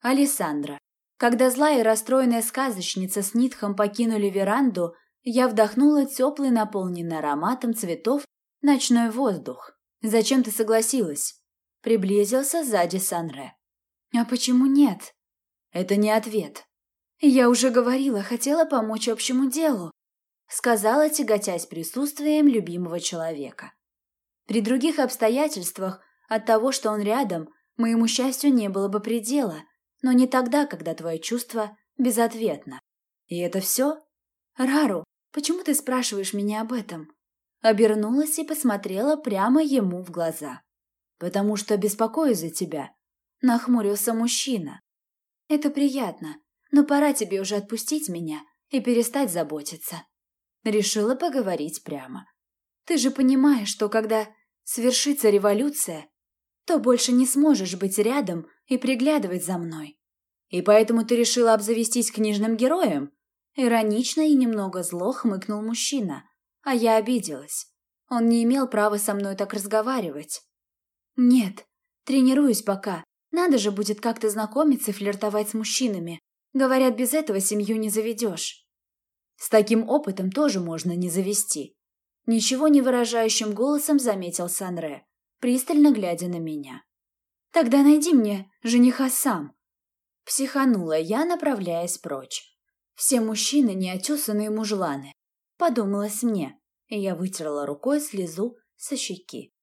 Алессандра. Когда злая и расстроенная сказочница с Нитхом покинули веранду, я вдохнула теплый, наполненный ароматом цветов, ночной воздух. «Зачем ты согласилась?» Приблизился сзади Санре. «А почему нет?» «Это не ответ». «Я уже говорила, хотела помочь общему делу», сказала, тяготясь присутствием любимого человека. При других обстоятельствах от того, что он рядом, моему счастью не было бы предела, но не тогда, когда твое чувство безответно. И это все? Рару, почему ты спрашиваешь меня об этом? Обернулась и посмотрела прямо ему в глаза. Потому что беспокоюсь за тебя. Нахмурился мужчина. Это приятно, но пора тебе уже отпустить меня и перестать заботиться. Решила поговорить прямо. Ты же понимаешь, что когда свершится революция, то больше не сможешь быть рядом и приглядывать за мной. И поэтому ты решила обзавестись книжным героем? Иронично и немного зло хмыкнул мужчина, а я обиделась. Он не имел права со мной так разговаривать. Нет, тренируюсь пока. Надо же будет как-то знакомиться и флиртовать с мужчинами. Говорят, без этого семью не заведешь. С таким опытом тоже можно не завести. Ничего не выражающим голосом заметил Санре пристально глядя на меня. «Тогда найди мне жениха сам!» Психанула я, направляясь прочь. Все мужчины неотесанные мужланы. Подумалось мне, и я вытерла рукой слезу со щеки.